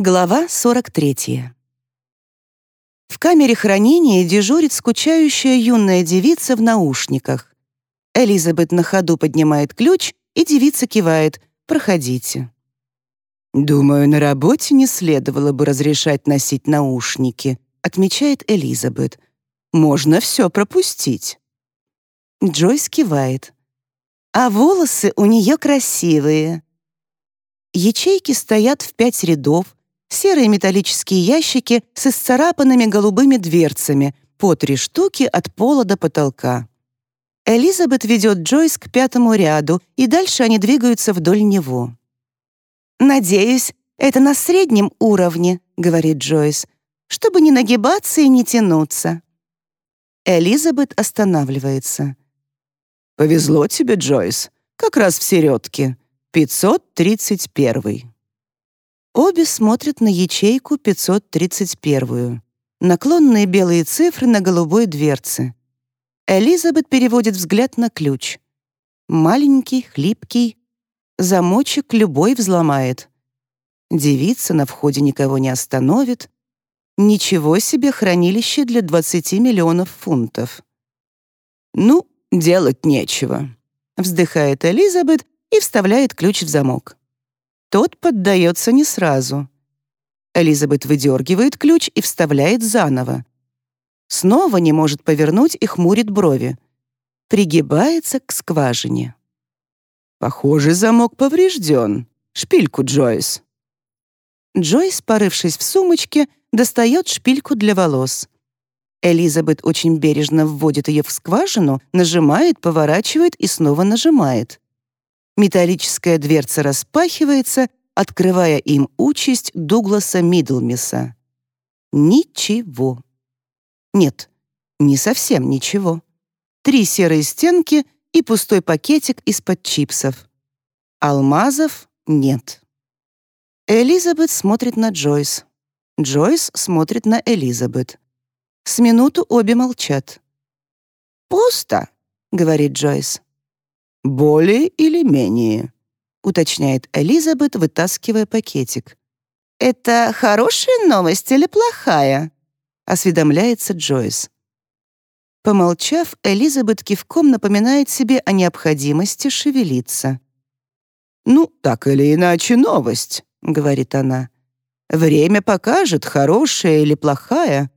Глава 43. В камере хранения дежурит скучающая юная девица в наушниках. Элизабет на ходу поднимает ключ, и девица кивает «Проходите». «Думаю, на работе не следовало бы разрешать носить наушники», отмечает Элизабет. «Можно все пропустить». Джойс кивает. «А волосы у нее красивые». Ячейки стоят в пять рядов, серые металлические ящики с исцарапанными голубыми дверцами, по три штуки от пола до потолка. Элизабет ведет Джойс к пятому ряду, и дальше они двигаются вдоль него. «Надеюсь, это на среднем уровне», — говорит Джойс, «чтобы не нагибаться и не тянуться». Элизабет останавливается. «Повезло тебе, Джойс, как раз в середке. 531». Обе смотрят на ячейку 531. Наклонные белые цифры на голубой дверце. Элизабет переводит взгляд на ключ. Маленький, хлипкий. Замочек любой взломает. Девица на входе никого не остановит. Ничего себе хранилище для 20 миллионов фунтов. «Ну, делать нечего», — вздыхает Элизабет и вставляет ключ в замок. Тот поддается не сразу. Элизабет выдергивает ключ и вставляет заново. Снова не может повернуть и хмурит брови. Пригибается к скважине. «Похоже, замок поврежден. Шпильку, Джойс». Джойс, порывшись в сумочке, достает шпильку для волос. Элизабет очень бережно вводит ее в скважину, нажимает, поворачивает и снова нажимает. Металлическая дверца распахивается, открывая им участь Дугласа Мидлмиса. Ничего. Нет, не совсем ничего. Три серые стенки и пустой пакетик из-под чипсов. Алмазов нет. Элизабет смотрит на Джойс. Джойс смотрит на Элизабет. С минуту обе молчат. «Пусто», — говорит Джойс. «Более или менее», — уточняет Элизабет, вытаскивая пакетик. «Это хорошая новость или плохая?» — осведомляется Джойс. Помолчав, Элизабет кивком напоминает себе о необходимости шевелиться. «Ну, так или иначе, новость», — говорит она. «Время покажет, хорошая или плохая.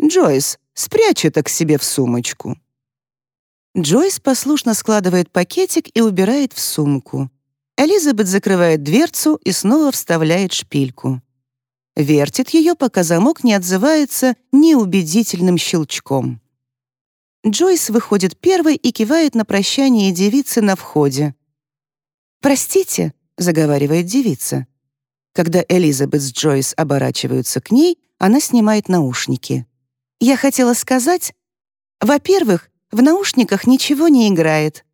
Джойс, спрячь это к себе в сумочку». Джойс послушно складывает пакетик и убирает в сумку. Элизабет закрывает дверцу и снова вставляет шпильку. Вертит ее, пока замок не отзывается неубедительным щелчком. Джойс выходит первой и кивает на прощание девицы на входе. «Простите», — заговаривает девица. Когда Элизабет с Джойс оборачиваются к ней, она снимает наушники. «Я хотела сказать, во-первых, в наушниках ничего не играет.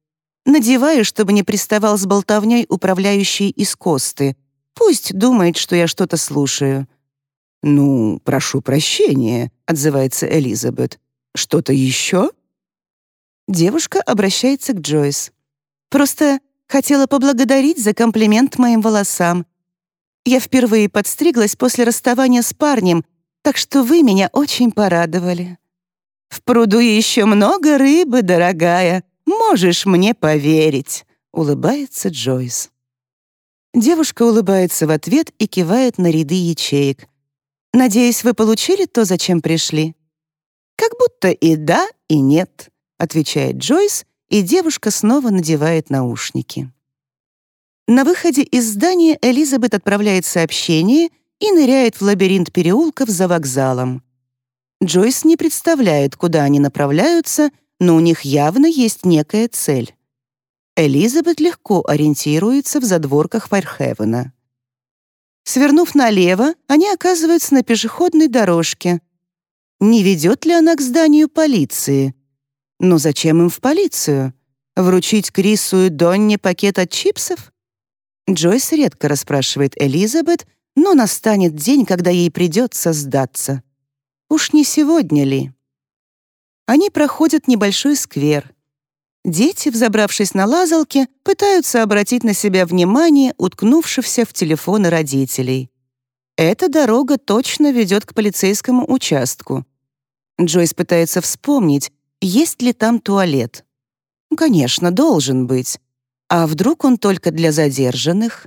Надеваю, чтобы не приставал с болтовней управляющий из Косты. Пусть думает, что я что-то слушаю». «Ну, прошу прощения», — отзывается Элизабет. «Что-то еще?» Девушка обращается к Джойс. «Просто хотела поблагодарить за комплимент моим волосам. Я впервые подстриглась после расставания с парнем, так что вы меня очень порадовали». В пруду еще много рыбы, дорогая, можешь мне поверить», — улыбается Джойс. Девушка улыбается в ответ и кивает на ряды ячеек. «Надеюсь, вы получили то, зачем пришли?» «Как будто и да, и нет», — отвечает Джойс, и девушка снова надевает наушники. На выходе из здания Элизабет отправляет сообщение и ныряет в лабиринт переулков за вокзалом. Джойс не представляет, куда они направляются, но у них явно есть некая цель. Элизабет легко ориентируется в задворках Файрхевена. Свернув налево, они оказываются на пешеходной дорожке. Не ведет ли она к зданию полиции? Но зачем им в полицию? Вручить Крису и Донне пакет от чипсов? Джойс редко расспрашивает Элизабет, но настанет день, когда ей придется сдаться. Уж не сегодня ли? Они проходят небольшой сквер. Дети, взобравшись на лазалки, пытаются обратить на себя внимание уткнувшихся в телефоны родителей. Эта дорога точно ведет к полицейскому участку. Джойс пытается вспомнить, есть ли там туалет. Конечно, должен быть. А вдруг он только для задержанных?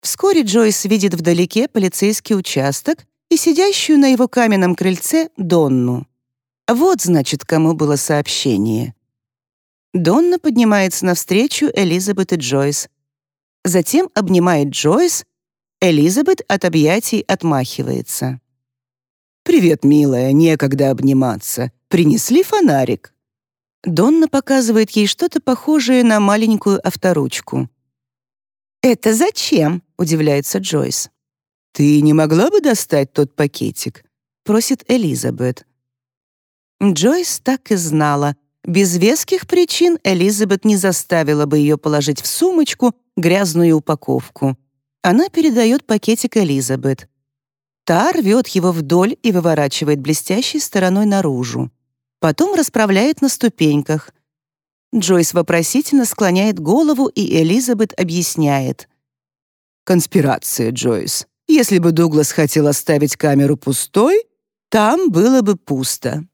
Вскоре Джойс видит вдалеке полицейский участок и сидящую на его каменном крыльце Донну. Вот, значит, кому было сообщение. Донна поднимается навстречу Элизабет и Джойс. Затем обнимает Джойс. Элизабет от объятий отмахивается. «Привет, милая, некогда обниматься. Принесли фонарик?» Донна показывает ей что-то похожее на маленькую авторучку. «Это зачем?» — удивляется Джойс. «Ты не могла бы достать тот пакетик?» — просит Элизабет. Джойс так и знала. Без веских причин Элизабет не заставила бы ее положить в сумочку грязную упаковку. Она передает пакетик Элизабет. Та рвет его вдоль и выворачивает блестящей стороной наружу. Потом расправляет на ступеньках. Джойс вопросительно склоняет голову, и Элизабет объясняет. «Конспирация, Джойс. Если бы Дуглас хотел оставить камеру пустой, там было бы пусто».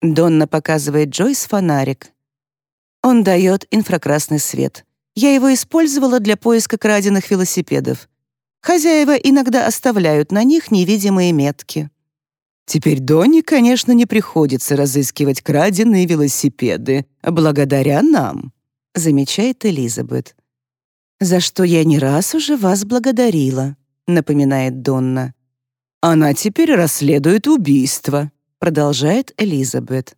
Донна показывает Джойс фонарик. Он дает инфракрасный свет. Я его использовала для поиска краденных велосипедов. Хозяева иногда оставляют на них невидимые метки. Теперь Донни, конечно, не приходится разыскивать краденые велосипеды, благодаря нам, замечает Элизабет. За что я не раз уже вас благодарила, напоминает Донна. Она теперь расследует убийство, продолжает Элизабет.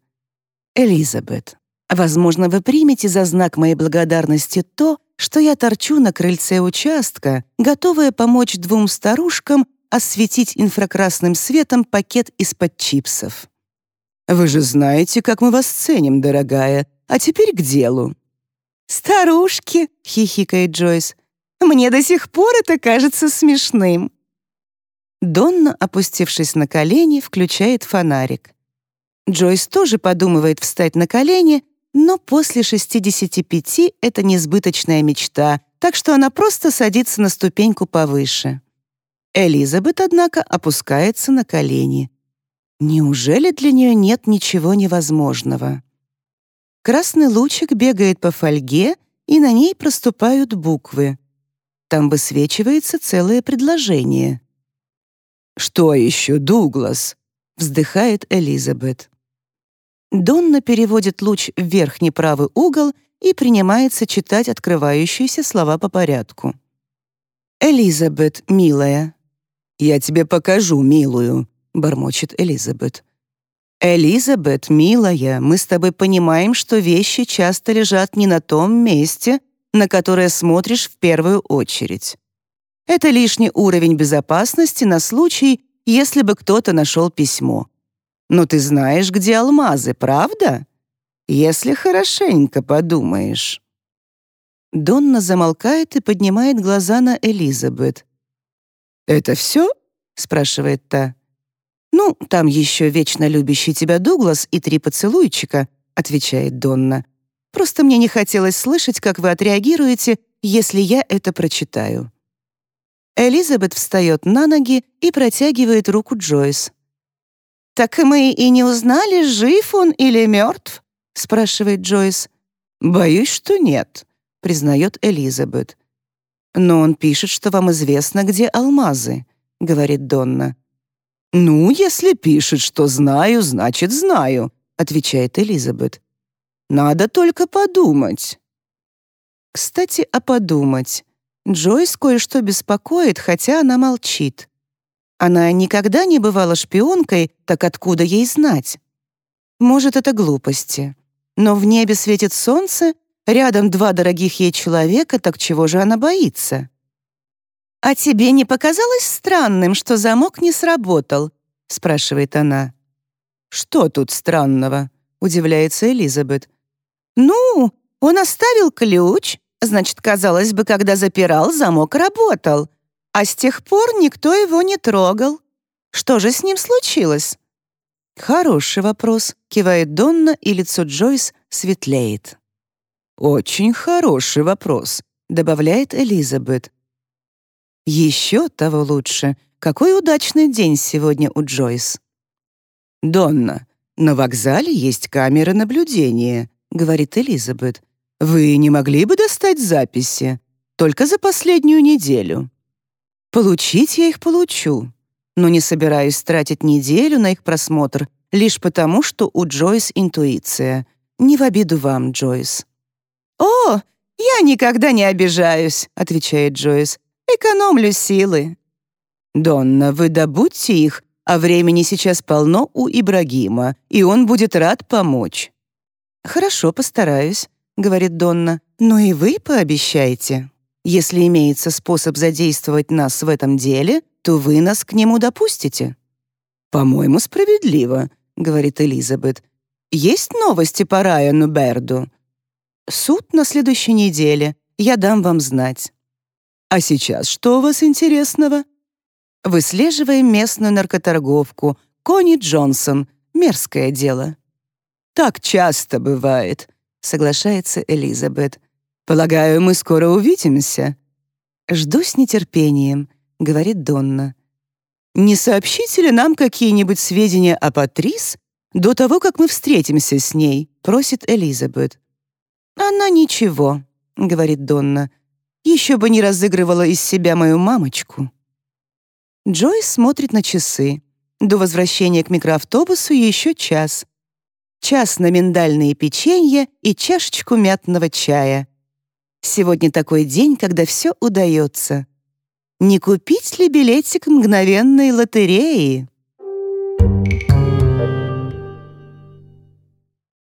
Элизабет, возможно, вы примете за знак моей благодарности то, что я торчу на крыльце участка, готовая помочь двум старушкам осветить инфракрасным светом пакет из-под чипсов. «Вы же знаете, как мы вас ценим, дорогая. А теперь к делу». «Старушки!» — хихикает Джойс. «Мне до сих пор это кажется смешным». Донна, опустившись на колени, включает фонарик. Джойс тоже подумывает встать на колени, но после 65 это несбыточная мечта, так что она просто садится на ступеньку повыше. Элизабет, однако, опускается на колени. Неужели для нее нет ничего невозможного? Красный лучик бегает по фольге, и на ней проступают буквы. Там высвечивается целое предложение. «Что еще, Дуглас?» — вздыхает Элизабет. Донна переводит луч в верхний правый угол и принимается читать открывающиеся слова по порядку. «Элизабет, милая, «Я тебе покажу, милую», — бормочет Элизабет. «Элизабет, милая, мы с тобой понимаем, что вещи часто лежат не на том месте, на которое смотришь в первую очередь. Это лишний уровень безопасности на случай, если бы кто-то нашел письмо. Но ты знаешь, где алмазы, правда? Если хорошенько подумаешь». Донна замолкает и поднимает глаза на Элизабет. «Это все?» — спрашивает та. «Ну, там еще вечно любящий тебя Дуглас и три поцелуйчика», — отвечает Донна. «Просто мне не хотелось слышать, как вы отреагируете, если я это прочитаю». Элизабет встает на ноги и протягивает руку Джойс. «Так мы и не узнали, жив он или мертв?» — спрашивает Джойс. «Боюсь, что нет», — признает Элизабет. «Но он пишет, что вам известно, где алмазы», — говорит Донна. «Ну, если пишет, что знаю, значит, знаю», — отвечает Элизабет. «Надо только подумать». Кстати, о подумать. Джойс кое-что беспокоит, хотя она молчит. Она никогда не бывала шпионкой, так откуда ей знать? Может, это глупости. Но в небе светит солнце, Рядом два дорогих ей человека, так чего же она боится? «А тебе не показалось странным, что замок не сработал?» — спрашивает она. «Что тут странного?» — удивляется Элизабет. «Ну, он оставил ключ, значит, казалось бы, когда запирал, замок работал, а с тех пор никто его не трогал. Что же с ним случилось?» «Хороший вопрос», — кивает Донна, и лицо Джойс светлеет. «Очень хороший вопрос», — добавляет Элизабет. Еще того лучше. Какой удачный день сегодня у Джойс. «Донна, на вокзале есть камеры наблюдения», — говорит Элизабет. «Вы не могли бы достать записи? Только за последнюю неделю». «Получить я их получу, но не собираюсь тратить неделю на их просмотр лишь потому, что у Джойс интуиция. Не в обиду вам, Джойс». «О, я никогда не обижаюсь», — отвечает Джойс. «Экономлю силы». «Донна, вы добудьте их, а времени сейчас полно у Ибрагима, и он будет рад помочь». «Хорошо, постараюсь», — говорит Донна. «Но и вы пообещайте. Если имеется способ задействовать нас в этом деле, то вы нас к нему допустите». «По-моему, справедливо», — говорит Элизабет. «Есть новости по Райану Берду?» «Суд на следующей неделе. Я дам вам знать». «А сейчас что у вас интересного?» Выслеживаем местную наркоторговку. Кони Джонсон. Мерзкое дело. «Так часто бывает», — соглашается Элизабет. «Полагаю, мы скоро увидимся». «Жду с нетерпением», — говорит Донна. «Не сообщите ли нам какие-нибудь сведения о Патрис до того, как мы встретимся с ней?» — просит Элизабет. «Она ничего», — говорит Донна. «Еще бы не разыгрывала из себя мою мамочку». Джойс смотрит на часы. До возвращения к микроавтобусу еще час. Час на миндальные печенье и чашечку мятного чая. Сегодня такой день, когда все удается. Не купить ли билетик мгновенной лотереи?